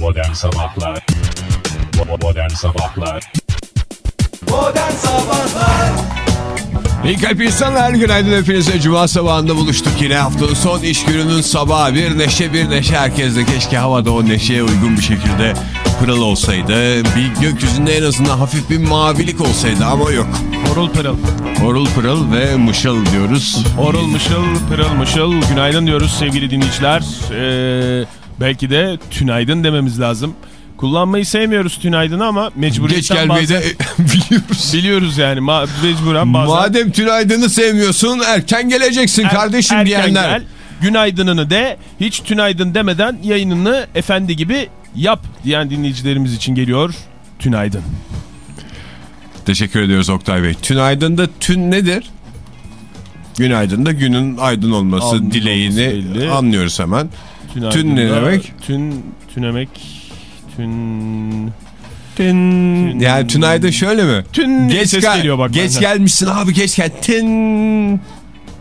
Modern Sabahlar. Modern Sabahlar. Modern Sabahlar. İyi kalp insanlar günaydın hepinize. Cuma sabahında buluştuk yine. Haftanın son iş gününün sabahı. Bir neşe bir neşe herkeste. Keşke havada o neşeye uygun bir şekilde pırıl olsaydı. Bir gökyüzünde en azından hafif bir mavilik olsaydı ama yok. Orul pırıl. Orul pırıl ve mışıl diyoruz. Orul mışıl pırıl mışıl. Günaydın diyoruz sevgili dinleyiciler. Ee, belki de tünaydın dememiz lazım. Kullanmayı sevmiyoruz tünaydını ama mecburiyetten Geç gelmeyi bazen de biliyoruz biliyoruz yani ma mecburen bazen. Madem tünaydını sevmiyorsun erken geleceksin Er- kardeşim erken diyenler gel, günaydınını de hiç tünaydın demeden yayınını efendi gibi yap diyen dinleyicilerimiz için geliyor tünaydın. Teşekkür ediyoruz Oktay Bey. Tünaydın'da tün nedir? Günaydın'da günün aydın olması Aydın dileğini olması anlıyoruz hemen. Tünaydın'da- Tün ne demek? Tün, tünemek, tün... Tün. Yani tünaydın şöyle mi? Tün Geç, ses gel- geliyor bak. geç benden. gelmişsin abi geç gel. Tün.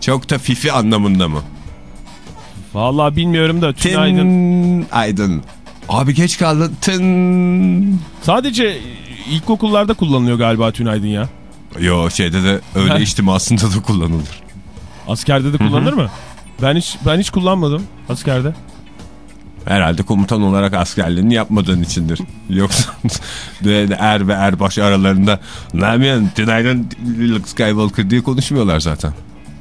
Çok da fifi anlamında mı? Vallahi bilmiyorum da Tün. tünaydın. Aydın. Abi geç kaldın. Tın. Sadece ilkokullarda kullanılıyor galiba tünaydın ya. Yo şeyde de öyle içtimasında da kullanılır. Askerde de kullanılır mı? Ben hiç ben hiç kullanmadım askerde. Herhalde komutan olarak askerliğini yapmadığın içindir. Yoksa er ve erbaş aralarında yapıyorsun tünaydın Luke Skywalker diye konuşmuyorlar zaten.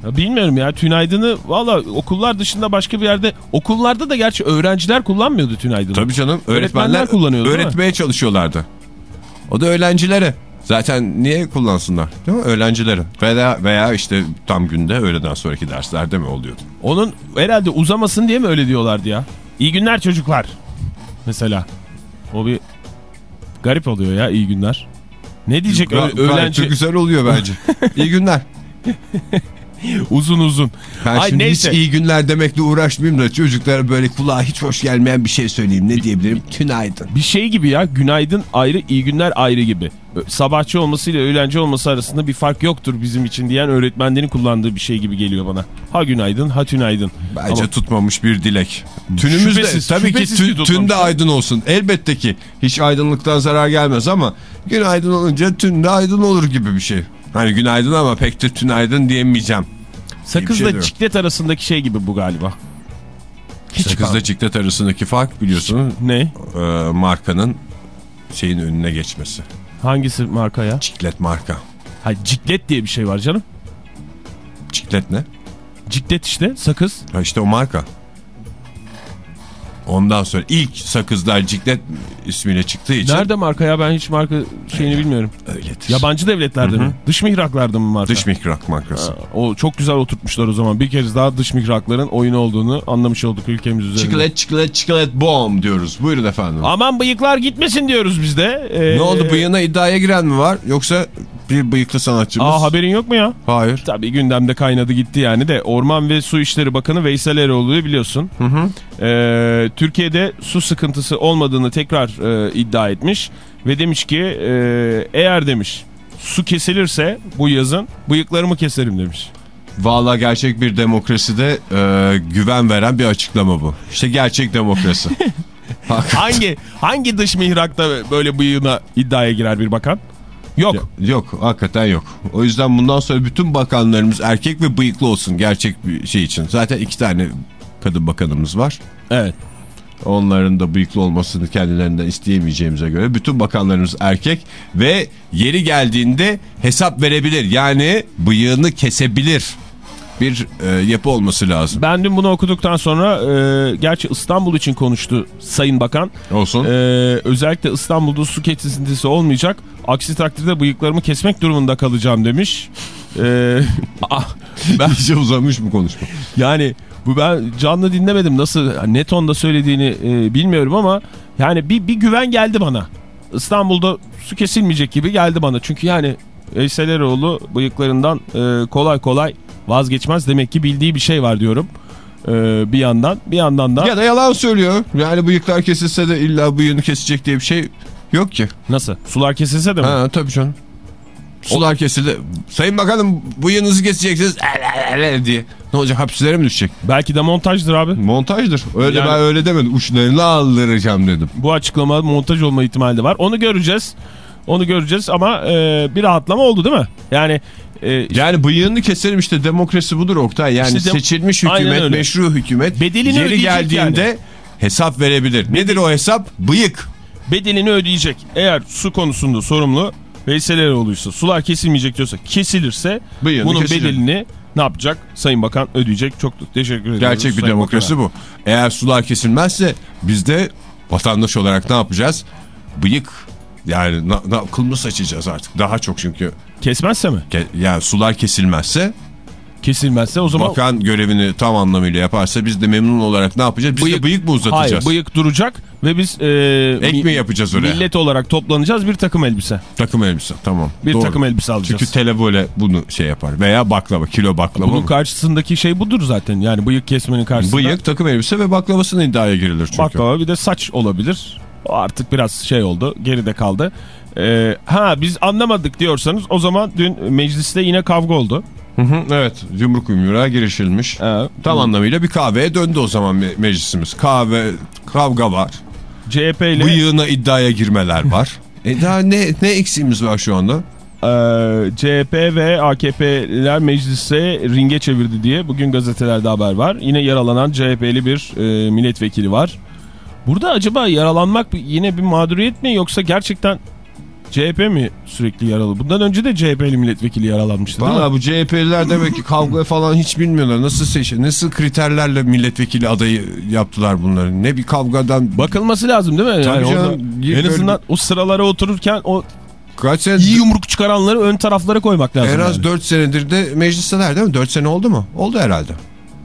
Ya bilmiyorum ya tünaydını valla okullar dışında başka bir yerde okullarda da gerçi öğrenciler kullanmıyordu tünaydını. Tabii canım Öğretmenler öğretmenler, kullanıyordu, öğretmeye çalışıyorlardı. O da öğrencilere. Zaten niye kullansınlar? Değil mi? Öğrencilere. Veya, veya işte tam günde öğleden sonraki derslerde mi oluyordu? Onun herhalde uzamasın diye mi öyle diyorlardı ya? İyi günler çocuklar. Mesela. O bir garip oluyor ya iyi günler. Ne diyecek Ga- öğlenci de güzel oluyor bence. İyi günler. uzun uzun. Ben Ay şimdi neyse. hiç iyi günler demekle uğraşmayayım da çocuklara böyle kulağa hiç hoş gelmeyen bir şey söyleyeyim. Ne diyebilirim? Tünaydın. Bir şey gibi ya günaydın ayrı iyi günler ayrı gibi. Sabahçı olmasıyla öğlenci olması arasında bir fark yoktur bizim için diyen öğretmenlerin kullandığı bir şey gibi geliyor bana. Ha günaydın ha tünaydın. Bence Ama tutmamış bir dilek. Tünümüz de Şüphesiz, tabii ki şüphesiz tün, ki tutmamış. tün de aydın olsun. Elbette ki hiç aydınlıktan zarar gelmez ama günaydın olunca tün de aydın olur gibi bir şey. Hani günaydın ama pek de tünaydın diyemeyeceğim. şey sakızla diyor. ciklet arasındaki şey gibi bu galiba. Hiç Sakızla ciklet arasındaki fark biliyorsun Ne? e, markanın şeyin önüne geçmesi. Hangisi marka ya? Ciklet marka. Ha ciklet diye bir şey var canım. Ciklet ne? Ciklet işte sakız. Ha işte o marka. Ondan sonra ilk sakızlar ciklet ismiyle çıktığı için Nerede marka ya ben hiç marka şeyini bilmiyorum. öyledir. Yabancı devletlerde mi? Dış mihraklarda mı marka? Dış mihrak markası. Ha, O çok güzel oturtmuşlar o zaman. Bir kez daha dış mihrakların oyunu olduğunu anlamış olduk ülkemiz üzerinde. Çikolat çikolat çikolat bomb diyoruz. Buyurun efendim. Aman bıyıklar gitmesin diyoruz biz de. Ee, Ne oldu bıyığına iddiaya giren mi var yoksa bir bıyıklı sanatçımız? Aa haberin yok mu ya? Hayır. Tabii gündemde kaynadı gitti yani de Orman ve Su İşleri Bakanı Veysel Eroğlu'yu biliyorsun. Hı hı. Ee, Türkiye'de su sıkıntısı olmadığını tekrar e, iddia etmiş ve demiş ki e, eğer demiş su kesilirse bu yazın bıyıklarımı keserim demiş. Valla gerçek bir demokraside e, güven veren bir açıklama bu. İşte gerçek demokrasi. Hangi hangi dış mihrakta böyle bıyığına iddiaya girer bir bakan? Yok. Yok hakikaten yok. O yüzden bundan sonra bütün bakanlarımız erkek ve bıyıklı olsun gerçek bir şey için. Zaten iki tane kadın bakanımız var. Evet. Onların da bıyıklı olmasını kendilerinden isteyemeyeceğimize göre bütün bakanlarımız erkek ve yeri geldiğinde hesap verebilir. Yani bıyığını kesebilir bir e, yapı olması lazım. Ben dün bunu okuduktan sonra e, gerçi İstanbul için konuştu Sayın Bakan. Olsun. E, özellikle İstanbul'da su kesintisi olmayacak. Aksi takdirde bıyıklarımı kesmek durumunda kalacağım demiş. E, ah, ben, İyice uzamış mı konuşma? yani bu ben canlı dinlemedim nasıl ne tonda söylediğini e, bilmiyorum ama yani bir, bir güven geldi bana. İstanbul'da su kesilmeyecek gibi geldi bana. Çünkü yani Veysel Eroğlu bıyıklarından e, kolay kolay vazgeçmez. Demek ki bildiği bir şey var diyorum. E, bir yandan bir yandan da Ya da yalan söylüyor. Yani bıyıklar kesilse de illa bıyığını kesecek diye bir şey yok ki. nasıl sular kesilse de mi? Ha tabii canım. Sular kesildi. Sayın Bakanım bıyığınızı keseceksiniz diye. Ne olacak hapislere mi düşecek? Belki de montajdır abi. Montajdır. Öyle Yani- ben öyle demedim. Uçlarını aldıracağım dedim. Bu açıklama montaj olma ihtimali de var. Onu göreceğiz. Onu göreceğiz ama e, bir rahatlama oldu değil mi? Yani e, Yani bıyığını keselim işte demokrasi budur Oktay. Yani İşte seçilmiş hükümet, meşru hükümet Bedelini yeri geldiğinde yani. hesap verebilir. Nedir o hesap? Bıyık. Bedelini ödeyecek. Eğer su konusunda sorumlu Veysel Eroğlu'ysa sular kesilmeyecek diyorsa kesilirse Bıyığını bunun kesecek. bedelini ne yapacak? Sayın Bakan ödeyecek. Çok teşekkür ediyoruz. Gerçek bir Sayın demokrasi Bakan'a. bu. Eğer sular kesilmezse biz de vatandaş olarak ne yapacağız? Bıyık yani kılını saçacağız artık. Daha çok çünkü. Kesmezse mi? Ke- yani sular kesilmezse Kesilmezse o zaman bakan görevini tam anlamıyla yaparsa biz de memnun olarak ne yapacağız? Biz de bıyık mı uzatacağız? Hayır bıyık duracak ve biz e, Ek mi yapacağız oraya? millet olarak toplanacağız bir takım elbise. Takım elbise tamam. Bir Doğru. takım elbise alacağız. Çünkü tele böyle bunu şey yapar. Veya baklava kilo baklava Bunun mı? karşısındaki şey budur zaten. Yani bıyık kesmenin karşısında. Bıyık takım elbise ve baklavasına iddiaya girilir çünkü. Baklava bir de saç olabilir. O artık biraz şey oldu. Geride kaldı. Ee, ha biz anlamadık diyorsanız o zaman dün mecliste yine kavga oldu. Hı hı, evet yumruk yumruğa girişilmiş. Ee, Tam anlamıyla bir kahveye döndü o zaman me- meclisimiz. Kahve, kavga var. CHP ile Bıyığına iddiaya girmeler var. e daha ne, ne eksiğimiz var şu anda? e, CHP ve AKP'liler meclise ringe çevirdi diye bugün gazetelerde haber var. Yine yaralanan CHP'li bir e, milletvekili var. Burada acaba yaralanmak yine bir mağduriyet mi yoksa gerçekten CHP mi sürekli yaralı? Bundan önce de CHP'li milletvekili yaralanmıştı değil mi? Bu CHP'liler demek ki kavga falan hiç bilmiyorlar. Nasıl seçim, nasıl kriterlerle milletvekili adayı yaptılar bunları? Ne bir kavgadan Bakılması lazım değil mi? Tabii Yani canım, orada en böyle azından o sıralara otururken o kaç sene... iyi yumruk çıkaranları ön taraflara koymak lazım. En az yani. 4 senedir de meclisteler değil mi? 4 sene oldu mu? Oldu herhalde.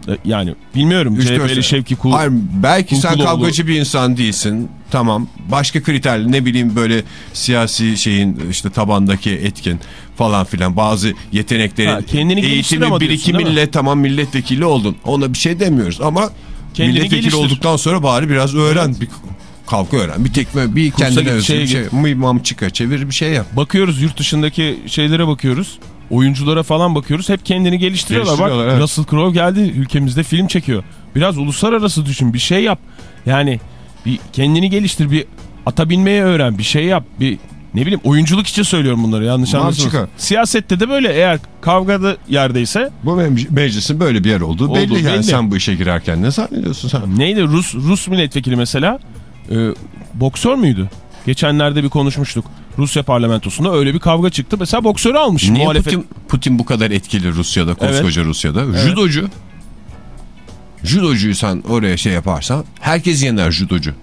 E, Yani bilmiyorum. CHP'li Şevki Kul. Hayır belki sen kavgacı bir insan değilsin. Tamam. Başka kriter ne bileyim böyle siyasi şeyin işte tabandaki etkin falan filan bazı yeteneklerin Ha, kendini geliştir eğitimi ama diyorsun, değil birikimiyle tamam milletvekili oldun. Ona bir şey demiyoruz ama Kendini milletvekili geliştir. olduktan sonra bari biraz öğren. Bir kavga öğren. Bir tekme bir kendine git, özgü şeye bir şey. Mıymam çıka çevir bir şey yap. Bakıyoruz yurt dışındaki şeylere bakıyoruz. Oyunculara falan bakıyoruz. Hep kendini geliştiriyorlar. Bak evet. Russell Crowe geldi ülkemizde film çekiyor. Biraz uluslararası düşün bir şey yap. Yani bir kendini geliştir bir ata binmeyi öğren bir şey yap. Bir ne bileyim oyunculuk için söylüyorum bunları yanlış anlasınız. Siyasette de böyle eğer kavgada yerdeyse Bu me- meclisin böyle bir yer olduğu Olduğu belli. Yani belli. sen bu işe girerken ne zannediyorsun sen? Neydi Rus Rus milletvekili mesela e, boksör müydü? Geçenlerde bir konuşmuştuk. Rusya parlamentosunda öyle bir kavga çıktı. Mesela boksörü almış. Niye muhalefet. Putin, Putin bu kadar etkili Rusya'da, koskoca Rusya'da? Judocu. Judocuyu sen oraya şey yaparsan herkes yener judocu.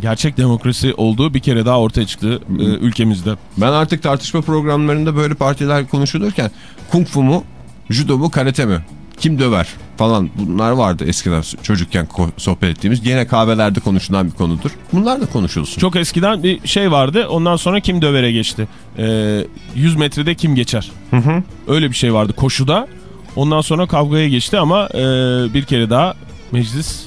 Gerçek demokrasi olduğu bir kere daha ortaya çıktı e, ülkemizde. Ben artık tartışma programlarında böyle partiler konuşulurken kung fu mu, judo mu, karate mi? Kim döver falan bunlar vardı eskiden çocukken sohbet ettiğimiz. Gene kahvelerde konuşulan bir konudur. Bunlar da konuşulsun. Çok eskiden bir şey vardı. Ondan sonra kim dövere geçti? E, 100 metrede kim geçer? Öyle bir şey vardı koşuda. Ondan sonra kavgaya geçti ama e, bir kere daha meclis...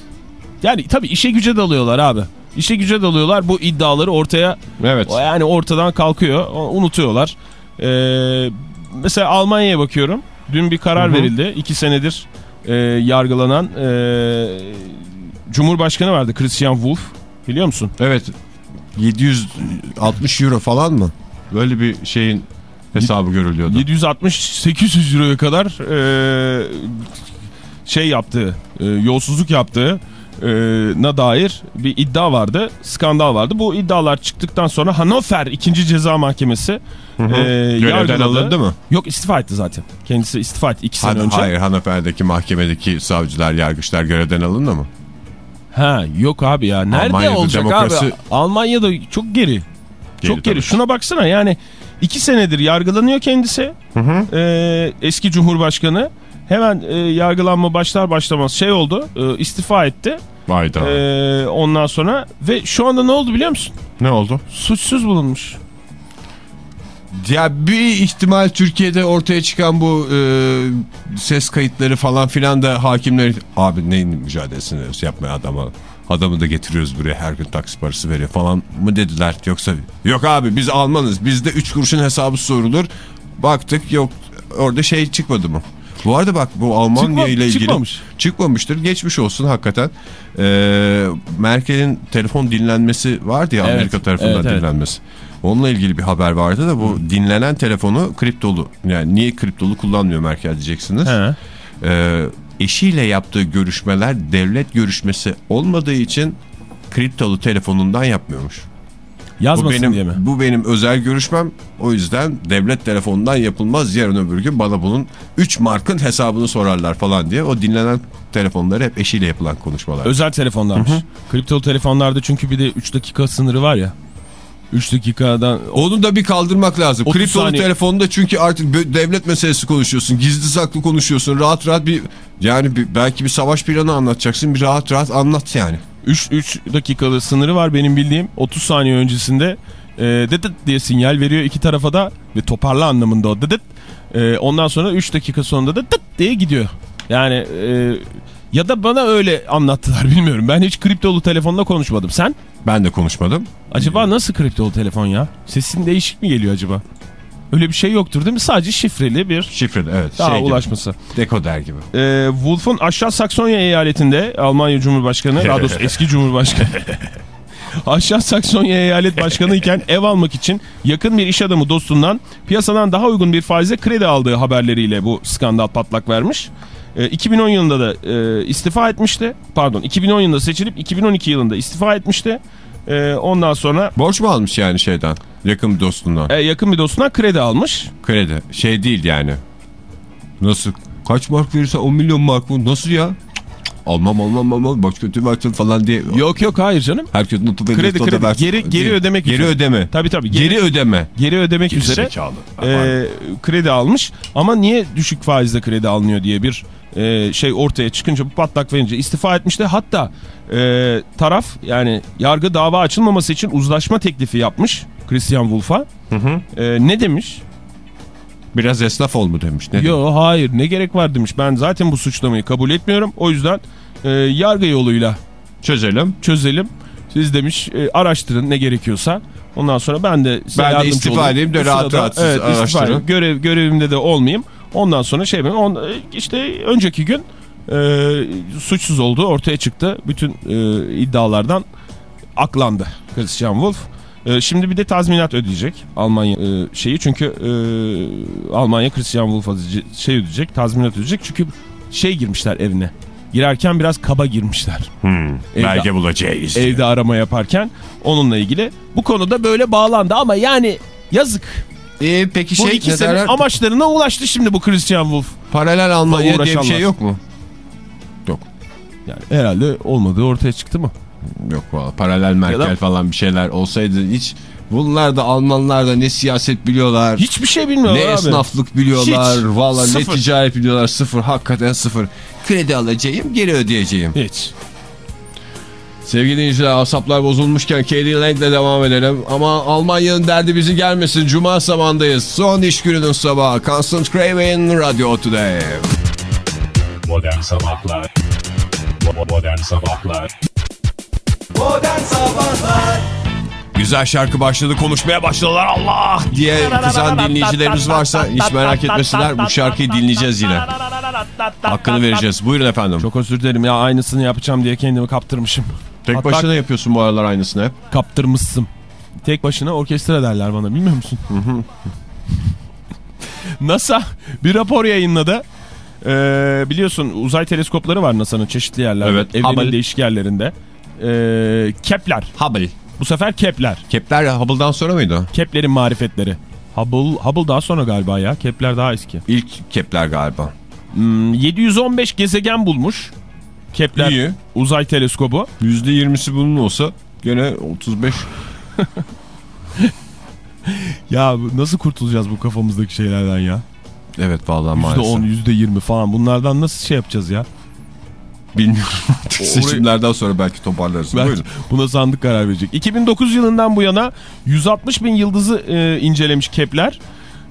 Yani tabii işe güce dalıyorlar abi. İşe güce dalıyorlar. Bu iddiaları ortaya Evet. O Yani ortadan kalkıyor. Unutuyorlar. Ee, mesela Almanya'ya bakıyorum. Dün bir karar verildi. İki senedir e, yargılanan e, Cumhurbaşkanı vardı Christian Wolff. Biliyor musun? Evet. 760 euro falan mı? Böyle bir şeyin hesabı görülüyordu. 760-800 euroya kadar e, şey yaptığı, e, yolsuzluk yaptığı na dair bir iddia vardı. Skandal vardı. Bu iddialar çıktıktan sonra Hannover 2. Ceza Mahkemesi e, Görevden yargıladı. alındı mı? Yok istifa etti zaten. Kendisi istifa etti 2 sene önce. Hayır Hanöfer'deki mahkemedeki savcılar, yargıçlar görevden alındı mı? Ha yok abi ya. Nerede Almanya'da olacak demokrasi- abi? Almanya'da çok geri. Geri çok geri. tabii. Şuna baksana yani iki senedir yargılanıyor kendisi. Ee, eski cumhurbaşkanı. Hemen e, yargılanma başlar başlamaz şey oldu. e, istifa etti. Vayda. Ee, ondan sonra ve şu anda ne oldu biliyor musun? ne oldu? Suçsuz bulunmuş. Ya bir ihtimal Türkiye'de ortaya çıkan bu e, ses kayıtları falan filan da hakimler abi neyin mücadelesini yapmaya adama adamı da getiriyoruz buraya her gün taksi parası veriyor falan mı dediler yoksa yok abi biz Almanız bizde 3 kuruşun hesabı sorulur Baktık yok orada şey çıkmadı mı? Bu arada bak bu Almanya Çıkma- ile ilgili çıkmamış. çıkmamıştır. Geçmiş olsun hakikaten. Ee, Merkel'in telefon dinlenmesi vardı ya Evet, Amerika tarafından evet, evet. dinlenmesi. Onunla ilgili bir haber vardı da bu dinlenen telefonu kriptolu. Yani niye kriptolu kullanmıyor Merkel diyeceksiniz. He. Ee, eşiyle yaptığı görüşmeler devlet görüşmesi olmadığı için kriptolu telefonundan yapmıyormuş. Bu Yazmasın benim, diye mi? bu benim özel görüşmem. O yüzden devlet telefonundan yapılmaz. Yarın öbür gün bana bunun 3 markın hesabını sorarlar falan diye. O dinlenen telefonları hep eşiyle yapılan konuşmalar. Özel telefonlarmış. Kriptolu telefonlarda çünkü bir de 3 dakika sınırı var ya. 3 dakikadan Onu da bir kaldırmak lazım. 30 Kriptolu saniye. telefonda çünkü artık devlet meselesi konuşuyorsun. Gizli saklı konuşuyorsun. Rahat rahat bir yani bir, belki bir savaş planı anlatacaksın. Bir rahat rahat anlat yani. 3 3 dakikalı sınırı var benim bildiğim. 30 saniye öncesinde e, dıdıt diye sinyal veriyor iki tarafa da ve toparla anlamında o dıdıt. E, ondan sonra 3 dakika sonunda da dıt diye gidiyor. Yani e, ya da bana öyle anlattılar bilmiyorum. Ben hiç kriptolu telefonla konuşmadım. Sen? Ben de konuşmadım. Acaba nasıl kriptolu telefon ya? Sesin değişik mi geliyor acaba? Öyle bir şey yoktur değil mi? Sadece şifreli bir Şifreli evet. daha şey gibi, ulaşması. Dekoder gibi. Ee, Wolf'un Aşağı Saksonya eyaletinde Almanya Cumhurbaşkanı, daha doğrusu eski Cumhurbaşkanı. Aşağı Saksonya eyalet başkanı iken ev almak için yakın bir iş adamı dostundan piyasadan daha uygun bir faize kredi aldığı haberleriyle bu skandal patlak vermiş. Ee, 2010 yılında da e, istifa etmişti. Pardon 2010 yılında seçilip 2012 yılında istifa etmişti. Ee, ondan sonra Borç mu almış yani şeyden? Yakın bir dostundan. e, yakın bir dostundan kredi almış. Kredi. Şey değil yani. Nasıl? Kaç mark verirse 10 milyon mark mı? Nasıl ya? Almam almam almam. Bak kötü versin falan diye. Yok yok hayır canım. Herkes notu Kredi, kredi. versin Geri- geri diye. ödemek Geri üzere. ödeme. Tabii tabii. Geri, ödeme. Geri ödemek üzere Zekalı. e, kredi almış ama niye düşük faizle kredi alınıyor diye bir e, şey ortaya çıkınca bu patlak verince istifa etmişti. Hatta e, taraf yani yargı dava açılmaması için uzlaşma teklifi yapmış Christian Wolff'a. E, ne demiş? Biraz esnaf ol mu demiş. Ne demiş? Yo hayır ne gerek var demiş. Ben zaten bu suçlamayı kabul etmiyorum. O yüzden e, yargı yoluyla Çözelim. çözelim. Siz demiş e, araştırın ne gerekiyorsa. Ondan sonra ben de size Ben de istifa edeyim de rahat rahat evet, araştırın. Görev, görevimde de olmayayım. Ondan sonra şey yapayım. On, işte önceki gün e, suçsuz olduğu ortaya çıktı. Bütün e, iddialardan aklandı Christian Wolff. E, şimdi bir de tazminat ödeyecek Almanya e, şeyi çünkü e, Almanya Christian Wolff'a şey ödeyecek tazminat ödeyecek çünkü şey girmişler evine girerken biraz kaba girmişler Hmm, Evde- belge bulacağız. evde arama yaparken onunla ilgili bu konuda böyle bağlandı ama yani yazık Ee, peki bu şey ne ikisinin derler? amaçlarına ulaştı şimdi bu Christian Wolff Paralel Almanya diye bir şey yok mu? Yok. yani herhalde olmadığı ortaya çıktı mı? Yok valla paralel Merkel da- falan bir şeyler olsaydı hiç bunlar da Almanlar da ne siyaset biliyorlar. Hiçbir şey bilmiyorlar ne abi. esnaflık biliyorlar. Hiç. Valla ne ticaret biliyorlar. Sıfır. Hakikaten sıfır. Kredi alacağım geri ödeyeceğim. Hiç. Sevgili dinleyiciler asaplar bozulmuşken Katie Lang'le devam edelim. Ama Almanya'nın derdi bizi gelmesin. Cuma sabahındayız. Son iş gününün sabahı. Constant Craven Radio Today. Modern Sabahlar Modern Sabahlar Modern Sabahlar Güzel şarkı başladı konuşmaya başladılar Allah diye kızan dinleyicilerimiz varsa hiç merak etmesinler bu şarkıyı dinleyeceğiz yine. Hakkını vereceğiz. Buyurun efendim. Çok özür dilerim ya aynısını yapacağım diye kendimi kaptırmışım. Tek Hatta başına yapıyorsun bu aralar aynısını hep. kaptırmışsın. Tek başına orkestra derler bana bilmiyor musun? NASA bir rapor yayınladı. Ee, biliyorsun uzay teleskopları var NASA'nın çeşitli yerlerde. Evet, Evrenin Hubble. değişik yerlerinde. Ee, Kepler. Hubble. Bu sefer Kepler. Kepler Hubble'dan sonra mıydı? Kepler'in marifetleri. Hubble, Hubble daha sonra galiba ya. Kepler daha eski. İlk Kepler galiba. Hmm, 715 gezegen bulmuş. Kepler İyi. uzay teleskobu. %20'si bunun olsa gene 35. Ya nasıl kurtulacağız bu kafamızdaki şeylerden ya? Evet vallahi maalesef. %10, %20 falan bunlardan nasıl şey yapacağız ya? Bilmiyorum. Orayı- Seçimlerden sonra belki toparlarız. Ben, Buyurun. buna sandık karar verecek. 2009 yılından bu yana 160 bin yıldızı e, incelemiş Kepler.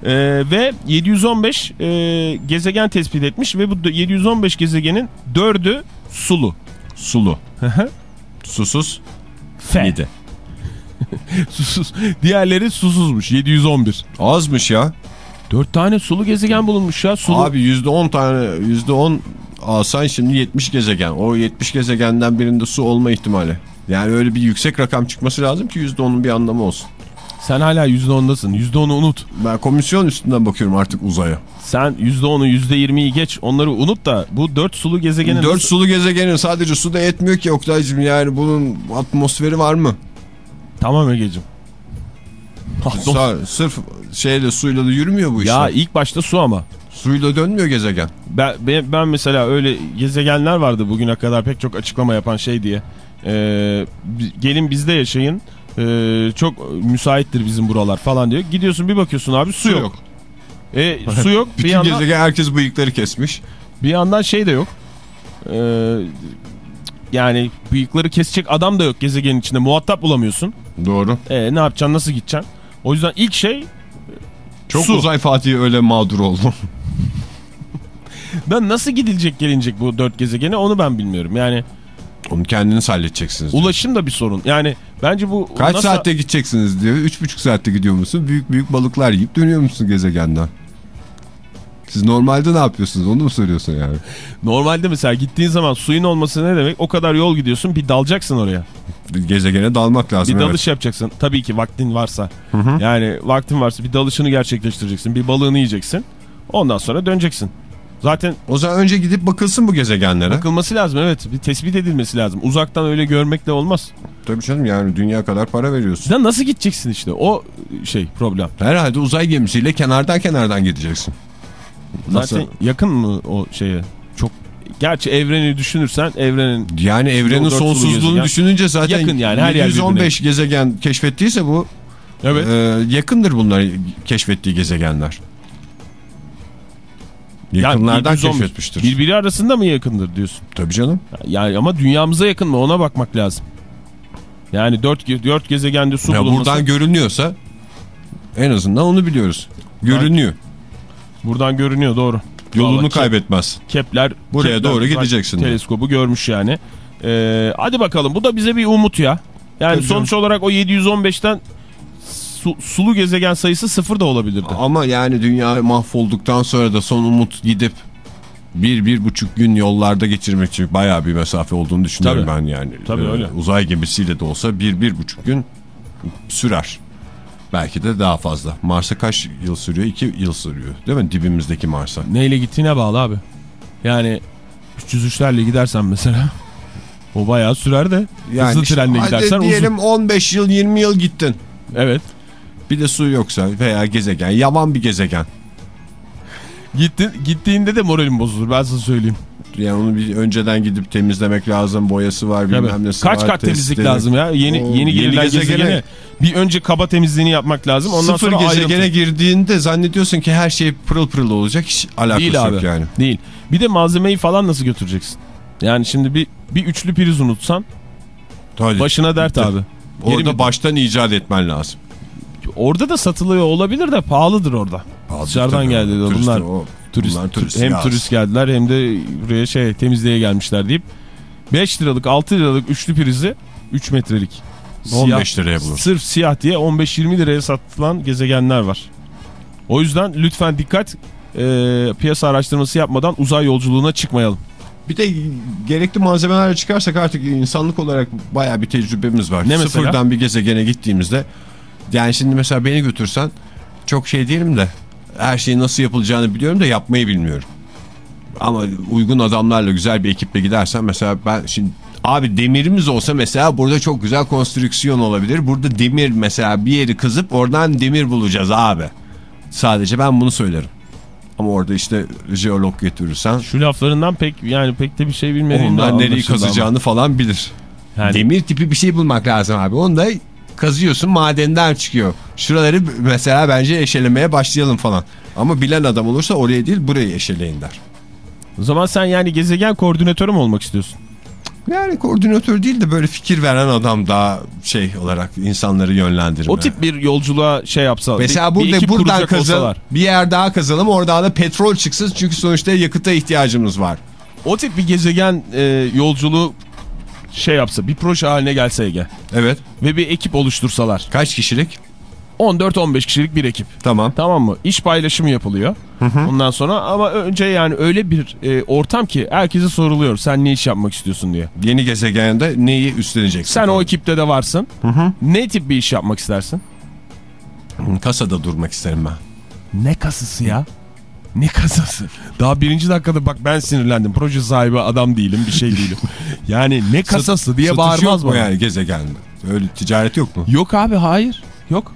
E, ve 715 e, gezegen tespit etmiş ve bu 715 gezegenin 4'ü sulu. Sulu. Susuz. F. Mide. Susuz. Diğerleri susuzmuş 711. Azmış ya. Dört tane sulu gezegen bulunmuş ya. Sulu. Abi %10 tane %10 alsan şimdi 70 gezegen. O 70 gezegenden birinde su olma ihtimali. Yani öyle bir yüksek rakam çıkması lazım ki %10'un bir anlamı olsun. Sen hala %10'dasın. %10'u unut. Ben komisyon üstünden bakıyorum artık uzaya. Sen %10'u %20'yi geç onları unut da bu dört sulu gezegenin... 4 nasıl- sulu gezegenin sadece su da yetmiyor ki Oktay'cığım yani bunun atmosferi var mı? Tamam Ege'cim. Sırf şeyle suyla da yürümüyor bu işler. ya ilk başta su ama. Suyla dönmüyor gezegen. Ben, ben, ben mesela öyle gezegenler vardı bugüne kadar pek çok açıklama yapan şey diye. Ee, gelin bizde yaşayın. Ee, çok müsaittir bizim buralar falan diyor. Gidiyorsun bir bakıyorsun abi su, yok. E, su yok. bir, Bütün yandan, gezegen herkes bıyıkları kesmiş. bir yandan şey de yok. Ee, yani bıyıkları kesecek adam da yok gezegenin içinde. Muhatap bulamıyorsun. Doğru. E, ne yapacaksın nasıl gideceksin? O yüzden ilk şey Çok Su. uzay Fatih öyle mağdur oldu. ben nasıl gidilecek gelinecek bu dört gezegene onu ben bilmiyorum. Yani Onu kendiniz halledeceksiniz. diyor. ulaşım da bir sorun. Yani bence bu Kaç NASA- saatte gideceksiniz diyor. Üç buçuk saatte gidiyor musun? Büyük büyük balıklar yiyip dönüyor musun gezegenden? Siz normalde ne yapıyorsunuz? Onu mu söylüyorsun yani? Normalde mesela gittiğin zaman suyun olması ne demek? O kadar yol gidiyorsun bir dalacaksın oraya. Gezegene dalmak lazım. Bir evet. dalış yapacaksın. Tabii ki vaktin varsa. Yani vaktin varsa bir dalışını gerçekleştireceksin. Bir balığını yiyeceksin. Ondan sonra döneceksin. Zaten O zaman önce gidip bakılsın bu gezegenlere. bakılması lazım evet. Bir tespit edilmesi lazım. Uzaktan öyle görmekle olmaz. Tabii canım yani dünya kadar para veriyorsun. Sen nasıl gideceksin işte? O şey problem. Herhalde uzay gemisiyle kenardan kenardan gideceksin. Nasıl? Zaten yakın mı o şeye? Çok Gerçi evreni düşünürsen evrenin Yani evrenin sonsuzluğunu gezegen. düşününce zaten Yakın yani, her yer 715 gezegen keşfettiyse bu Evet. e, yakındır bunlar keşfettiği gezegenler. Yakınlardan 715. keşfetmiştir. Birbiri arasında mı yakındır diyorsun? Tabii canım. Yani ama dünyamıza yakın mı ona bakmak lazım. Yani dört, dört gezegende su Ya bulunması. buradan görünüyorsa en azından onu biliyoruz. Görünüyor. buradan görünüyor doğru. Yolunu Vallahi kaybetmez. Kepler Buraya Kepler doğru gideceksin. Teleskobu görmüş yani. Ee, hadi bakalım bu da bize bir umut ya. Yani Tabii sonuç olarak o 715'ten su- sulu gezegen sayısı sıfır da olabilirdi. Ama yani dünya mahvolduktan sonra da son umut gidip bir, bir buçuk gün yollarda geçirmek için bayağı bir mesafe olduğunu düşünüyorum Tabii. ben yani. Tabii öyle. Uzay gemisiyle de olsa bir, bir buçuk gün sürer. Belki de daha fazla. Mars'a kaç yıl sürüyor? İki yıl sürüyor. Değil mi? Dibimizdeki Mars'a. Neyle gittiğine bağlı abi. Yani 303'lerle gidersen mesela o bayağı sürer de hızlı işte trenle gidersen diyelim uzun. 15 yıl 20 yıl gittin. Evet. Bir de su yoksa veya gezegen. Yaman bir gezegen. Gittin, gittiğinde de moralin bozulur ben sana söyleyeyim. Yani onu bir önceden gidip temizlemek lazım. Boyası var bilmem Tabii. nesi Kaç var. kat temizlik testleri. lazım ya? Yeni Oo, yeni gelilen gezegene bir önce kaba temizliğini yapmak lazım. Ondan Sıfır sonra gezegene ayrıntı. girdiğinde zannediyorsun ki her şey pırıl pırıl olacak. Hiç alakası Değil yok abi. yani. Değil. Bir de malzemeyi falan nasıl götüreceksin? Yani şimdi bir bir üçlü priz unutsan Hadi. başına dert Bitti. abi. Orada baştan icat etmen lazım. Orada da satılıyor olabilir de pahalıdır orada. Dışarıdan Tabii geldi de bunlar. o. Turist, Bunlar turist hem yaz. turist geldiler hem de buraya şey temizliğe gelmişler deyip 5 liralık 6 liralık üçlü prizi 3 metrelik. 15 liraya bulur. Sırf siyah diye 15-20 liraya satılan gezegenler var. O yüzden lütfen dikkat e, piyasa araştırması yapmadan uzay yolculuğuna çıkmayalım. Bir de gerekli malzemelerle çıkarsak artık insanlık olarak baya bir tecrübemiz var. Ne mesela? Sıfırdan bir gezegene gittiğimizde yani şimdi mesela beni götürsen çok şey değilim de her şeyin nasıl yapılacağını biliyorum da yapmayı bilmiyorum. Ama uygun adamlarla güzel bir ekiple gidersen mesela ben şimdi abi demirimiz olsa mesela burada çok güzel konstrüksiyon olabilir. Burada demir mesela bir yeri kazıp oradan demir bulacağız abi. Sadece ben bunu söylerim. Ama orada işte jeolog getirirsen Şu laflarından pek yani pek de bir şey bilmediğim de onlar nereyi anlaşıldı ama. kazacağını falan bilir. Yani Demir tipi bir şey bulmak lazım abi. Onu da kazıyorsun madenden çıkıyor. Şuraları mesela bence eşelemeye başlayalım falan. Ama bilen adam olursa oraya değil burayı eşeleyin der. O zaman sen yani gezegen koordinatörü mü olmak istiyorsun? Yani koordinatör değil de böyle fikir veren adam daha şey olarak insanları yönlendirme. O tip bir yolculuğa şey yapsa. Mesela bir, bir burada ekip buradan kazalım. Bir yer daha kazalım. Oradan da petrol çıksın. Çünkü sonuçta yakıta ihtiyacımız var. O tip bir gezegen e, yolculuğu şey yapsa bir proje haline gelse Ege Evet. ve bir ekip oluştursalar. Kaç kişilik? 14-15 kişilik bir ekip. Tamam. Tamam mı? İş paylaşımı yapılıyor. Ondan sonra ama önce yani öyle bir e, ortam ki herkese soruluyor. Sen ne iş yapmak istiyorsun diye. Yeni gezegende neyi üstleneceksin? Sen o falan. ekipte de varsın. Ne tip bir iş yapmak istersin? Kasada durmak isterim ben. Ne kasası ya? Ne kasası? Daha birinci dakikada bak ben sinirlendim. Proje sahibi adam değilim bir şey değilim. Yani ne kasası diye bağırmaz bana. yani gezegende? Öyle ticaret yok mu? Yok abi hayır. Yok.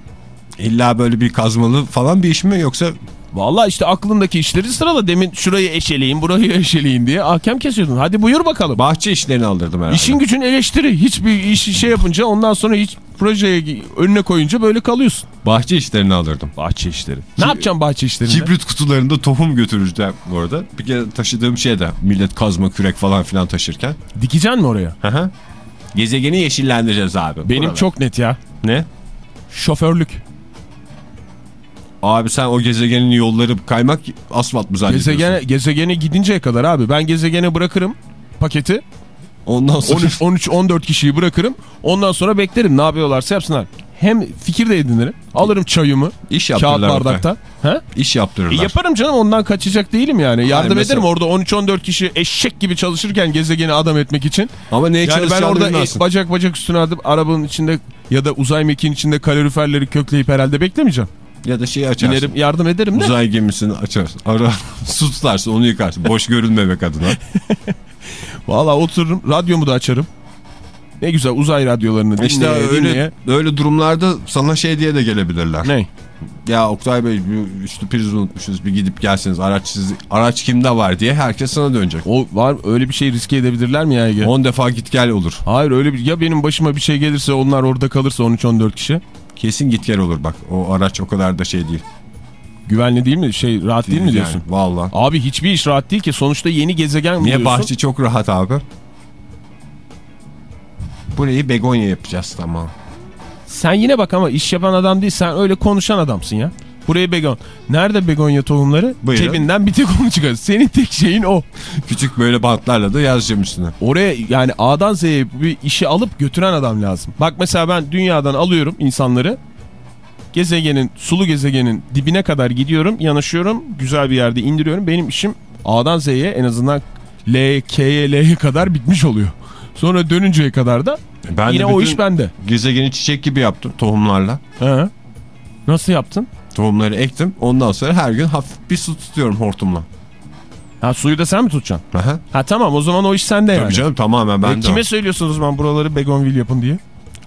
İlla böyle bir kazmalı falan bir iş mi yoksa Vallahi işte aklındaki işleri sırala. Demin şurayı eşeleyin, burayı eşeleyin diye hakem kesiyordun. Hadi buyur bakalım. bahçe işlerini aldırdım herhalde. İşin gücün eleştiri. Hiçbir işi şey yapınca ondan sonra hiç projeye önüne koyunca böyle kalıyorsun. Bahçe işlerini aldırdım. Bahçe işleri. Ne yapacağım bahçe işlerinde? Kibrit kutularında tohum götüreceğim bu arada. Bir kere taşıdığım şey de millet kazma kürek falan filan taşırken. Dikeceksin mi oraya? Hı hı. Gezegeni yeşillendireceğiz abi. Benim Burada. çok net ya. Ne? Şoförlük. Abi sen o gezegenin yolları kaymak asfalt mı zannediyorsun? Gezegene, gezegene gidinceye kadar abi. Ben gezegene bırakırım paketi. Ondan sonra 13 13 14 kişiyi bırakırım. Ondan sonra beklerim ne yapıyorlarsa yapsınlar. Hem fikir de edinirim. Alırım çayımı. iş Kağıt yaptırırlar. bardakta. He? İş E yaptırırlar. yaparım canım ondan kaçacak değilim yani. Yardım mesela- ederim orada 13-14 kişi eşek gibi çalışırken gezegeni adam etmek için. Ama neye Yani ben orada bilmezsin. e, bacak bacak üstüne atıp arabanın içinde ya da uzay mekiğin içinde kaloriferleri kökleyip herhalde beklemeyeceğim. Ya da şeyi açarsın. İnerim yardım ederim de. Uzay gemisini açarsın. Ara su tutarsın onu yıkarsın. Boş görünmemek adına. Valla otururum radyomu da açarım. Ne güzel uzay radyolarını dinleye işte öyle, dinleye. öyle durumlarda sana şey diye de gelebilirler. Ne? Ya Oktay Bey üstü priz unutmuşuz bir gidip gelseniz araç sizi, araç kimde var diye herkes sana dönecek. O var öyle bir şey riske edebilirler mi ya Ege? 10 defa git gel olur. Hayır öyle bir ya benim başıma bir şey gelirse onlar orada kalırsa 13-14 kişi. Kesin git gel olur bak. O araç o kadar da şey değil. Güvenli değil mi? Şey rahat değil mi diyorsun? Yani, Valla. Abi hiçbir iş rahat değil ki. Sonuçta yeni gezegen Niye buluyorsun. bahçe çok rahat abi? Burayı begonya yapacağız tamam. Sen yine bak ama iş yapan adam değil. Sen öyle konuşan adamsın ya. Buraya begon. Nerede begonya tohumları? Buyurun. Cebinden bir tek onu çıkar. Senin tek şeyin o. Küçük böyle bantlarla da yazacağım üstüne. Oraya yani A'dan Z'ye bir işi alıp götüren adam lazım. Bak mesela ben dünyadan alıyorum insanları. Gezegenin, sulu gezegenin dibine kadar gidiyorum, yanaşıyorum. Güzel bir yerde indiriyorum. Benim işim A'dan Z'ye en azından L, K'ye, L'ye kadar bitmiş oluyor. Sonra dönünceye kadar da Ben yine o iş bende. Gezegeni çiçek gibi yaptım tohumlarla. He. Nasıl yaptın? Tohumları ektim. Ondan sonra her gün hafif bir su tutuyorum hortumla. Ha suyu da sen mi tutacaksın? Aha. Ha tamam o zaman o iş sende yani. Tabii canım tamamen E, ben de. kime söylüyorsunuz o zaman buraları Begonville yapın diye?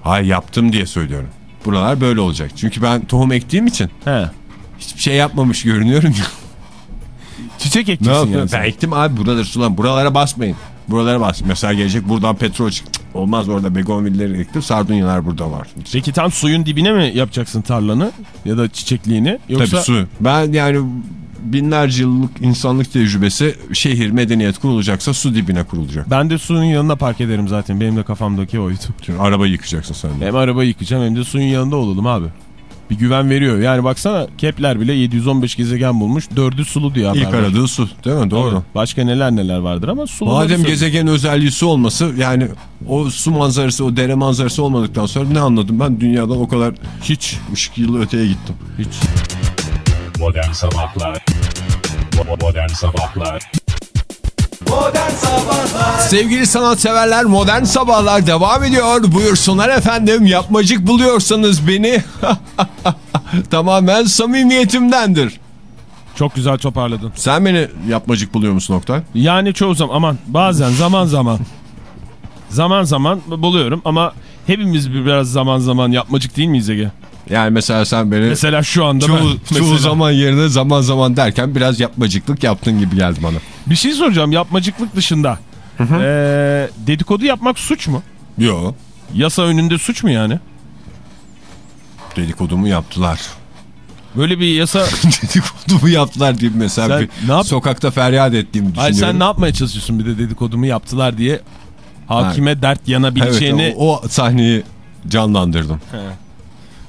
Hayır yaptım diye söylüyorum. Buralar böyle olacak. Çünkü ben tohum ektiğim için He. hiçbir şey yapmamış görünüyorum ya. Çiçek yapayım? yani. Ben sen. ektim abi buraları sulan. Buralara basmayın. Buralara bas. Mesela gelecek buradan petrol çık. Olmaz orada begonvilleri ektim. Sardunyalar burada var. Peki tam suyun dibine mi yapacaksın tarlanı ya da çiçekliğini? Yoksa Tabii su. Ben yani binlerce yıllık insanlık tecrübesi şehir medeniyet kurulacaksa su dibine kurulacak. ben de suyun yanına park ederim zaten. Benim de kafamdaki oydu. Çünkü araba yıkacaksın sen de. Hem araba yıkayacağım hem de suyun yanında olalım abi. Bir güven veriyor. Yani baksana Kepler bile 715 gezegen bulmuş. Dördü sulu diyor İlk haber. aradığı su değil mi? Doğru. Evet. Başka neler neler vardır ama sulu. Madem gezegenin özelliği su olması yani o su manzarası o dere manzarası olmadıktan sonra ne anladım ben dünyadan o kadar Hiç. ışık yılı öteye gittim. Hiç. Modern Sabahlar Modern Sabahlar Modern Sabahlar Sevgili sanatseverler modern sabahlar devam ediyor. Buyursunlar efendim yapmacık buluyorsanız beni tamamen samimiyetimdendir. Çok güzel toparladın. Sen beni yapmacık buluyor musun Oktay? Yani çoğu zaman aman bazen zaman zaman zaman zaman buluyorum ama hepimiz biraz zaman zaman yapmacık değil miyiz Ege? Yani mesela sen beni Mesela şu anda çoğu, ben çoğu zaman yerine zaman zaman derken biraz yapmacıklık yaptın gibi geldi bana. Bir şey soracağım yapmacıklık dışında. Ee, dedikodu yapmak suç mu? Yo Yasa önünde suç mu yani? dedikodumu yaptılar. Böyle bir yasa... dedikodumu yaptılar diye mesela Sen bir ne yap- sokakta feryat ettiğimi Hayır düşünüyorum. sen ne yapmaya çalışıyorsun bir de dedikodumu yaptılar diye hakime dert yanabileceğini Evet, o, o sahneyi canlandırdım.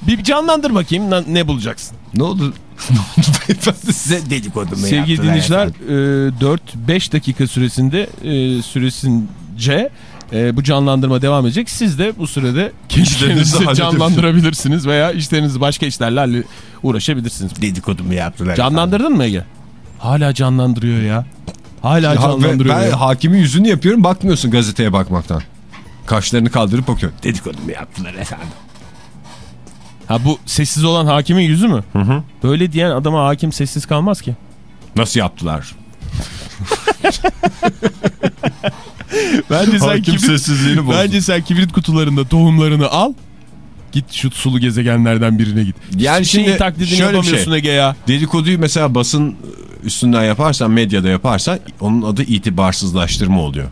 Bir canlandır bakayım ne bulacaksın. Ne oldu? ne oldu beyefendi size dedikodumu Sevgili dinleyiciler 4-5 dakika süresinde e, süresince e, bu canlandırma devam edecek. Siz de bu sürede İşlerinizi canlandırabilirsiniz veya işlerinizi başka işlerle uğraşabilirsiniz. Dedikodu mu yaptılar? Canlandırdın mı Ege? Hala canlandırıyor ya. Hala Ya canlandırıyor ben ya. hakimin yüzünü yapıyorum bakmıyorsun gazeteye bakmaktan. Kaşlarını kaldırıp bakıyor. Dedikodu mu yaptılar efendim? Ha bu sessiz olan hakimin yüzü mü? Hı hı. Böyle diyen adama hakim sessiz kalmaz ki. Nasıl yaptılar? Bence sen Hakim kibrit, sessizliğini bozdu. bence sen kibrit kutularında tohumlarını al. Git şu sulu gezegenlerden birine git. Yani Hiçbir şimdi taklidini şöyle bir yapamıyorsun şey. Ege ya. Dedikoduyu mesela basın üstünden yaparsan, medyada yaparsan onun adı itibarsızlaştırma oluyor.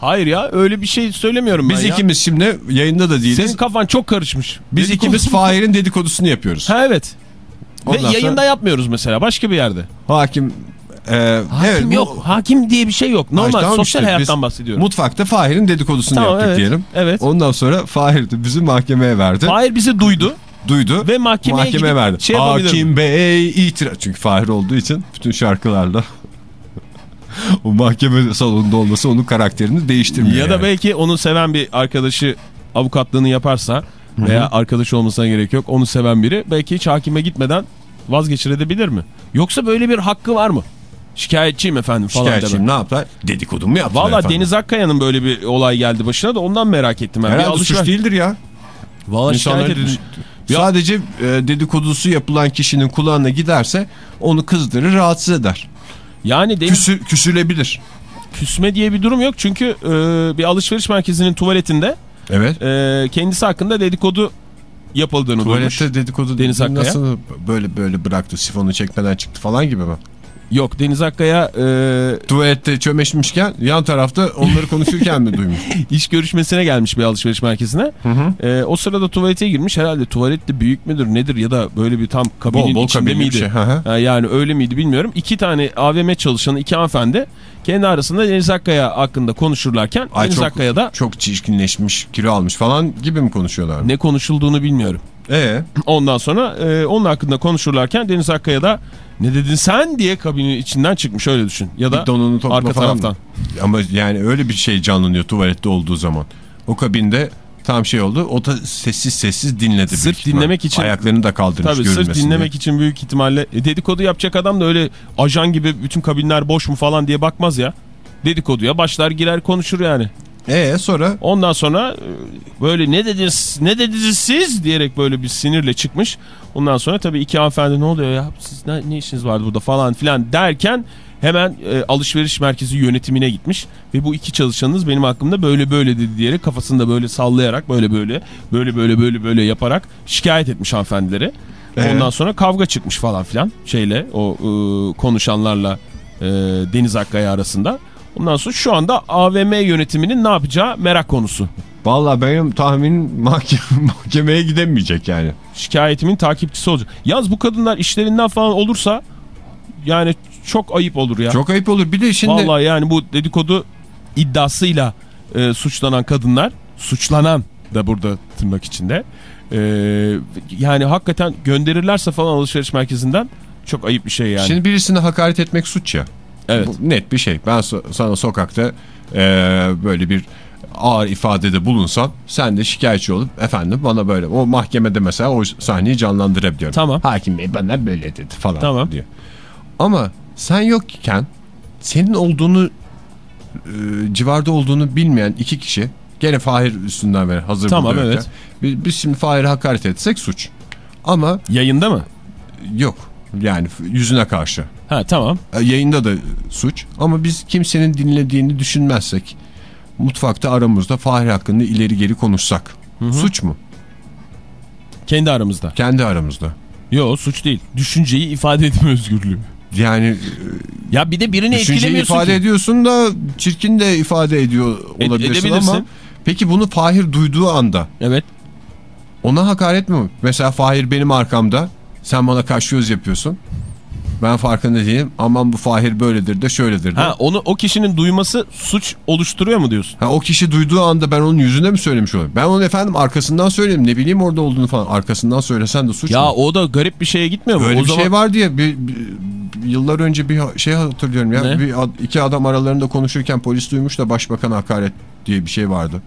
Hayır ya öyle bir şey söylemiyorum ben Biz ya. ikimiz şimdi yayında da değiliz. Senin kafan çok karışmış. Biz Dedikodu- ikimiz Fahir'in dedikodusunu yapıyoruz. Ha evet. Ondan Ve sonra- yayında yapmıyoruz mesela başka bir yerde. Hakim e, Hakim evet, bu- yok. Hakim diye bir şey yok. Normal Ay, tamam sosyal işte, hayattan biz bahsediyorum. Mutfakta Fahir'in dedikodusunu Tamam, yaptık evet, diyelim. evet. Ondan sonra Fahir de bizi mahkemeye verdi. Fahir bizi duydu. Duydu. Ve mahkemeye mahkemeye verdi. şey Hakim Bey itiraz. Çünkü Fahir olduğu için bütün şarkılarla o mahkeme salonunda olması onun karakterini değiştirmiyor. Ya da yani. belki onu seven bir arkadaşı avukatlığını yaparsa veya arkadaş olmasına gerek yok. Onu seven biri belki hiç hakime gitmeden vazgeçirebilir mi? Yoksa böyle bir hakkı var mı? Şikayetçiyim efendim falan Şikayetçiyim ne yaptılar? Dedikodu mu yaptılar Valla? Deniz Akkaya'nın böyle bir olay geldi başına da ondan merak ettim. Ben. Herhalde suç değildir ya. Valla şikayet edilmiş. sadece e, dedikodusu yapılan kişinin kulağına giderse onu kızdırır, rahatsız eder. Yani Deniz Küsü, küsülebilir. küsme diye bir durum yok. Çünkü e, bir alışveriş merkezinin tuvaletinde Evet. e, kendisi hakkında dedikodu yapıldığını duymuş. Tuvalette dedikodu Deniz Akkaya. nasıl böyle böyle bıraktı sifonu çekmeden çıktı falan gibi mi? Yok Deniz Akkaya e, Tuvalette çömeşmişken yan tarafta onları konuşurken mi duymuş? iş görüşmesine gelmiş bir alışveriş merkezine. E, o sırada tuvalete girmiş. Herhalde tuvalet de büyük müdür nedir ya da böyle bir tam kabinin Bol bol içinde miydi? şey, hı hı. Yani öyle miydi bilmiyorum. İki tane AVM çalışanı iki hanımefendi kendi arasında Deniz Akkaya hakkında konuşurlarken Ay Deniz çok, Akkaya da çok çirkinleşmiş, kilo almış falan gibi mi konuşuyorlar? ne konuşulduğunu bilmiyorum. Ee, Ondan sonra e, onun hakkında konuşurlarken Deniz Akkaya da ne dedin sen diye kabinin içinden çıkmış öyle düşün. Ya da donunu topla arka falan. taraftan. Ama yani öyle bir şey canlanıyor tuvalette olduğu zaman. O kabinde tam şey oldu. O da sessiz sessiz dinledi. Sırf dinlemek için- Ayaklarını da kaldırmış Tabii sırf dinlemek diye. için büyük ihtimalle e, dedikodu yapacak adam da öyle ajan gibi bütün kabinler boş mu falan diye bakmaz ya. Dedikoduya başlar girer konuşur yani. Ee sonra Ondan sonra e, böyle ne dediniz ne dediniz siz diyerek böyle bir sinirle çıkmış. Ondan sonra tabii iki hanımefendi ne oluyor ya siz ne, ne işiniz vardı burada falan filan derken hemen e, alışveriş merkezi yönetimine gitmiş. Ve bu iki çalışanınız benim hakkımda böyle böyle dedi diyerek kafasında böyle sallayarak böyle böyle böyle böyle böyle böyle yaparak şikayet etmiş hanımefendileri. Ee? Ondan sonra kavga çıkmış falan filan şeyle o e, konuşanlarla e, Deniz Akkaya arasında. Ondan sonra şu anda AVM yönetiminin ne yapacağı merak konusu. Vallahi benim tahminim mahkeme, mahkemeye gidemeyecek yani. Şikayetimin takipçisi olacak. Yalnız bu kadınlar işlerinden falan olursa yani çok ayıp olur ya. Çok ayıp olur. Bir de şimdi Vallahi yani bu dedikodu iddiasıyla e, suçlanan kadınlar, suçlanan da burada tırnak içinde. e, yani hakikaten gönderirlerse falan alışveriş merkezinden çok ayıp bir şey yani. şimdi birisine hakaret etmek suç ya. Evet. Bu net bir şey. Ben so- sana sokakta e, böyle bir ağır ifadede bulunsam sen de şikayetçi olup efendim bana böyle o mahkemede mesela o sahneyi canlandırabiliyorum. Tamam. Hakim bey bana böyle dedi falan Tamam. diyor. Ama sen yokken senin olduğunu e, civarda olduğunu bilmeyen iki kişi gene Fahir üstünden ver hazır Tamam, evet. Biz, biz şimdi Fahir'e hakaret etsek suç. Ama Yayında mı? yok yani yüzüne karşı. Ha tamam. E, Yayında da suç ama biz kimsenin dinlediğini düşünmezsek mutfakta aramızda Fahir hakkında ileri geri konuşsak suç mu? Kendi aramızda. Kendi aramızda. Yok suç değil. Düşünceyi ifade etme özgürlüğü. Yani Ya bir de birini etkilemiyorsun ifade ki. ediyorsun da çirkin de ifade ediyor Ed- olabilirsin edebilirsin. ama peki bunu Fahir duyduğu anda Evet. ona hakaret mi? Mesela Fahir benim arkamda sen bana kaş göz yapıyorsun. Ben farkında değilim. Aman bu Fahir böyledir de şöyledir de. Ha onu o kişinin duyması suç oluşturuyor mu diyorsun? Ha, o kişi duyduğu anda ben onun yüzüne mi söylemiş olayım? Ben onu efendim arkasından söyleyeyim. Ne bileyim orada olduğunu falan. Arkasından söylesen de suç Ya mu? o da garip bir şeye gitmiyor mu? Böyle o bir zaman şey var diye bir, bir- yıllar önce bir şey hatırlıyorum ya. Ne? Bir, iki adam aralarında konuşurken polis duymuş da başbakan hakaret diye bir şey vardı.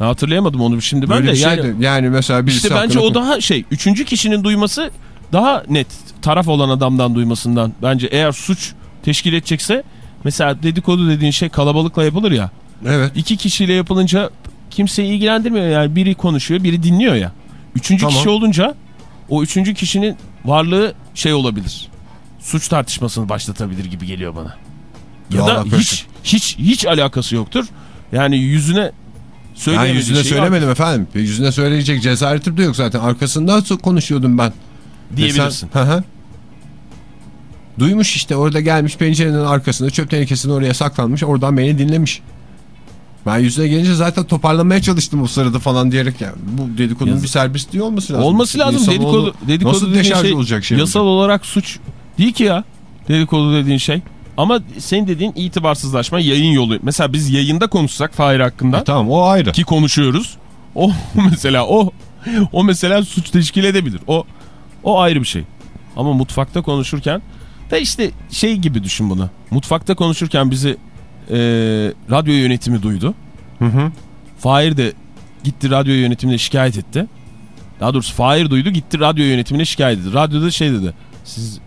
Ben hatırlayamadım onu şimdi ben Böyle de. bir yani, şeydi. Yani mesela birisi işte bence hakkında- o daha şey üçüncü kişinin duyması daha net taraf olan adamdan duymasından. Bence eğer suç teşkil edecekse mesela dedikodu dediğin şey kalabalıkla yapılır ya. Evet. İki kişiyle yapılınca kimseyi ilgilendirmiyor yani biri konuşuyor biri dinliyor ya. Üçüncü Tamam. kişi olunca o üçüncü kişinin varlığı şey olabilir. Suç tartışmasını başlatabilir gibi geliyor bana. Ya Doğal da hiç hiç hiç alakası yoktur. Yani yüzüne Ben yüzüne şey söylemedim efendim. Yüzüne söyleyecek cesaretim de yok zaten. Arkasından konuşuyordum ben. diyebilirsin. Sen- Hı hı. Duymuş işte orada gelmiş pencerenin arkasında çöp tenekesini oraya saklanmış. Oradan beni dinlemiş. Ben yüzüne gelince zaten toparlamaya çalıştım o sırada falan diyerek. Yani bu dedikodunun Yazık. bir serbestliği olması lazım. Olması lazım. İnsanoğlu Dedikodu, dedikodu Nasıl deşarj şey, olacak şey? yasal olarak suç değil ki ya. Dedikodu dediğin şey. Ama senin dediğin itibarsızlaşma yayın yolu. Mesela biz yayında konuşsak Fahir hakkında E, tamam o ayrı. ki konuşuyoruz. O mesela o o mesela suç teşkil edebilir. O o ayrı bir şey. Ama mutfakta konuşurken da işte şey gibi düşün bunu. Mutfakta konuşurken bizi e, radyo yönetimi duydu. Hı hı. Fahir de gitti radyo yönetimine şikayet etti. Daha doğrusu Fahir duydu gitti radyo yönetimine şikayet etti. Radyoda şey dedi. Siz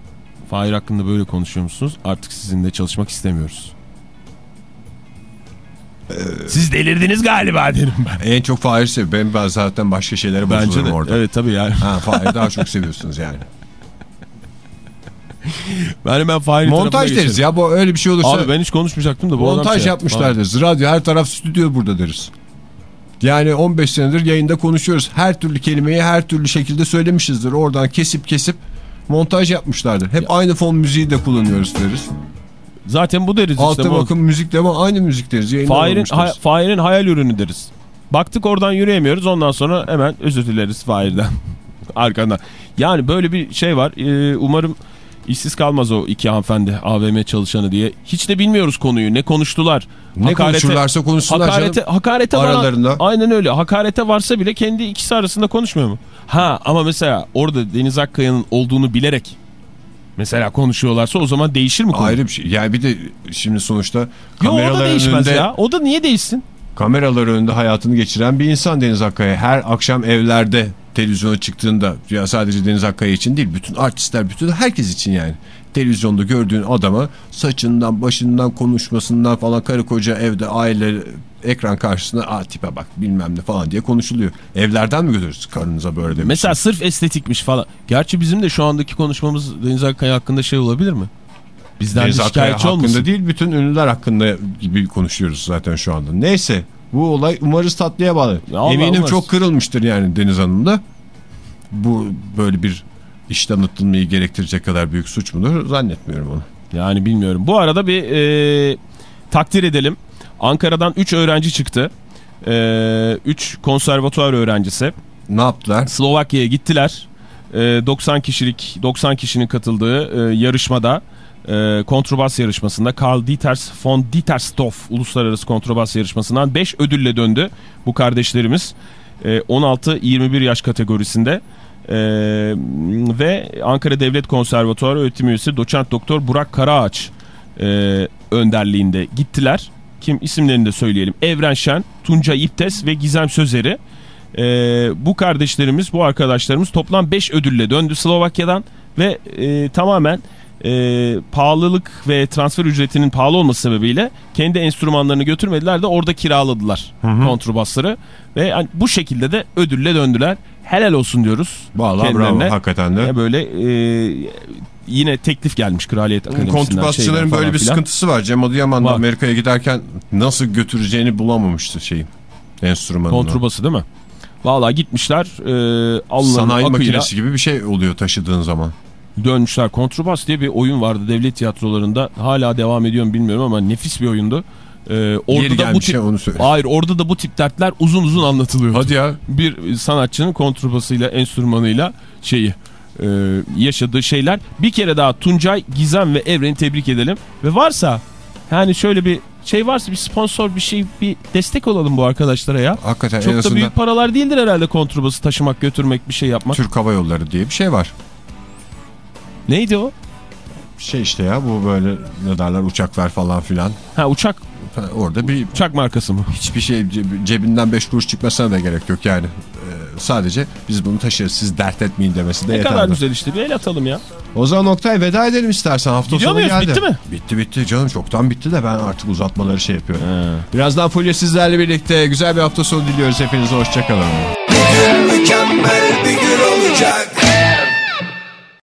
Fahir hakkında böyle konuşuyor musunuz? Artık sizinle çalışmak istemiyoruz. Siz delirdiniz galiba derim ben. En çok Fahir sev. Ben, ben zaten başka şeylere Bence bozulurum de. orada. Evet tabii yani. Ha, Fahir daha çok seviyorsunuz yani. Ben hemen Fahir'in tarafına Montaj deriz geçerim. ya bu öyle bir şey olursa. Abi ben hiç konuşmayacaktım da bu Montaj şey yapmışlar deriz. Radyo her taraf stüdyo burada deriz. Yani 15 senedir yayında konuşuyoruz. Her türlü kelimeyi her türlü şekilde söylemişizdir. Oradan kesip kesip montaj yapmışlardır. Hep aynı fon müziği de kullanıyoruz deriz. Zaten bu deriz Altta işte. bakın müzik de ama aynı müzik deriz. Fahir'in, ha- hayal ürünü deriz. Baktık oradan yürüyemiyoruz ondan sonra hemen özür dileriz Fahir'den. Arkandan. Yani böyle bir şey var. Ee, umarım işsiz kalmaz o iki hanımefendi AVM çalışanı diye. Hiç de bilmiyoruz konuyu. Ne konuştular? Ne konuşurlarsa konuşsunlar hakarete, canım. hakarete Aralarında. aynen öyle. Hakarete varsa bile kendi ikisi arasında konuşmuyor mu? Ha ama mesela orada Deniz Akkaya'nın olduğunu bilerek mesela konuşuyorlarsa o zaman değişir mi konu? Ayrı bir şey. Yani bir de şimdi sonuçta Yo, o da değişmez önünde, ya. O da niye değişsin? kameralar önünde hayatını geçiren bir insan Deniz Akkaya. Her akşam evlerde televizyona çıktığında ya sadece Deniz Akkaya için değil bütün artistler bütün herkes için yani. Televizyonda gördüğün adamı saçından başından konuşmasından falan karı koca evde aile ekran karşısında Aa, tipe bak bilmem ne falan diye konuşuluyor. Evlerden mi görüyoruz karınıza böyle demiş. Mesela sırf estetikmiş falan. Gerçi bizim de şu andaki konuşmamız Deniz Akkaya hakkında şey olabilir mi? Bizden Deniz de şikayetçi hakkında olmasın. değil bütün ünlüler hakkında gibi konuşuyoruz zaten şu anda. Neyse bu olay umarız tatlıya bağlı. Ya Eminim umarız. çok kırılmıştır yani Deniz Hanım da. Bu böyle bir işten atılmayı gerektirecek kadar büyük suç mudur zannetmiyorum onu. Yani bilmiyorum. Bu arada bir e, takdir edelim. Ankara'dan 3 öğrenci çıktı. 3 konservatuar öğrencisi. Ne yaptılar? Slovakya'ya gittiler. E, 90 kişilik 90 kişinin katıldığı e, yarışmada e, kontrabas yarışmasında Karl Dieters von Dietersdorf uluslararası kontrabas yarışmasından 5 ödülle döndü bu kardeşlerimiz. E, 16-21 yaş kategorisinde. E, ve Ankara Devlet Konservatuarı öğretim üyesi doçent doktor Burak Karaağaç e, önderliğinde gittiler. Kim isimlerini de söyleyelim. Evren Şen, Tunca İptes ve Gizem Sözeri. E, bu kardeşlerimiz, bu arkadaşlarımız toplam 5 ödülle döndü Slovakya'dan ve e, tamamen e, pahalılık ve transfer ücretinin pahalı olması sebebiyle kendi enstrümanlarını götürmediler de orada kiraladılar kontrbasları ve yani bu şekilde de ödülle döndüler. Helal olsun diyoruz. Vallahi bravo hakikaten de. Ya böyle e, yine teklif gelmiş Kraliyet Akademisi'nden. Kontrbasçıların böyle bir filan. sıkıntısı var. Cem Adıyaman da. Amerika'ya giderken nasıl götüreceğini bulamamıştı şeyin enstrümanını. Kontrbası değil mi? Valla gitmişler e, Allah'ın Sanayi akıyla makinesi gibi bir şey oluyor taşıdığın zaman. dönmüşler. Kontrbas diye bir oyun vardı devlet tiyatrolarında. Hala devam ediyor mu bilmiyorum ama nefis bir oyundu. E, orada Yeri da bu tip onu söyle. Hayır orada da bu tip dertler uzun uzun anlatılıyor. Hadi ya. Bir sanatçının kontrbasıyla, enstrümanıyla şeyi e, yaşadığı şeyler. Bir kere daha Tuncay, Gizem ve Evren'i tebrik edelim. Ve varsa yani şöyle bir şey varsa bir sponsor bir şey bir destek olalım bu arkadaşlara ya. Hakikaten en Çok da büyük paralar değildir herhalde kontrbası taşımak, götürmek, bir şey yapmak. Türk Hava Yolları diye bir şey var. Neydi o? Şey işte ya bu böyle ne derler uçaklar falan filan. Ha uçak Ha, Orada bir uçak markası mı? hiçbir şey ceb- cebinden 5 kuruş çıkmasına da gerek yok yani. Ee, sadece biz bunu taşırız siz dert etmeyin demesi de Ne yeterli. kadar güzel işte bir el atalım ya. O zaman Oktay veda edelim istersen hafta Gidiyor sonu muyuz? geldi. Bitti mi? Bitti bitti canım çoktan bitti de ben artık uzatmaları şey yapıyorum. Birazdan Fulya sizlerle birlikte güzel bir hafta sonu diliyoruz hepinize hoşçakalın. Mükemmel bir gün olacak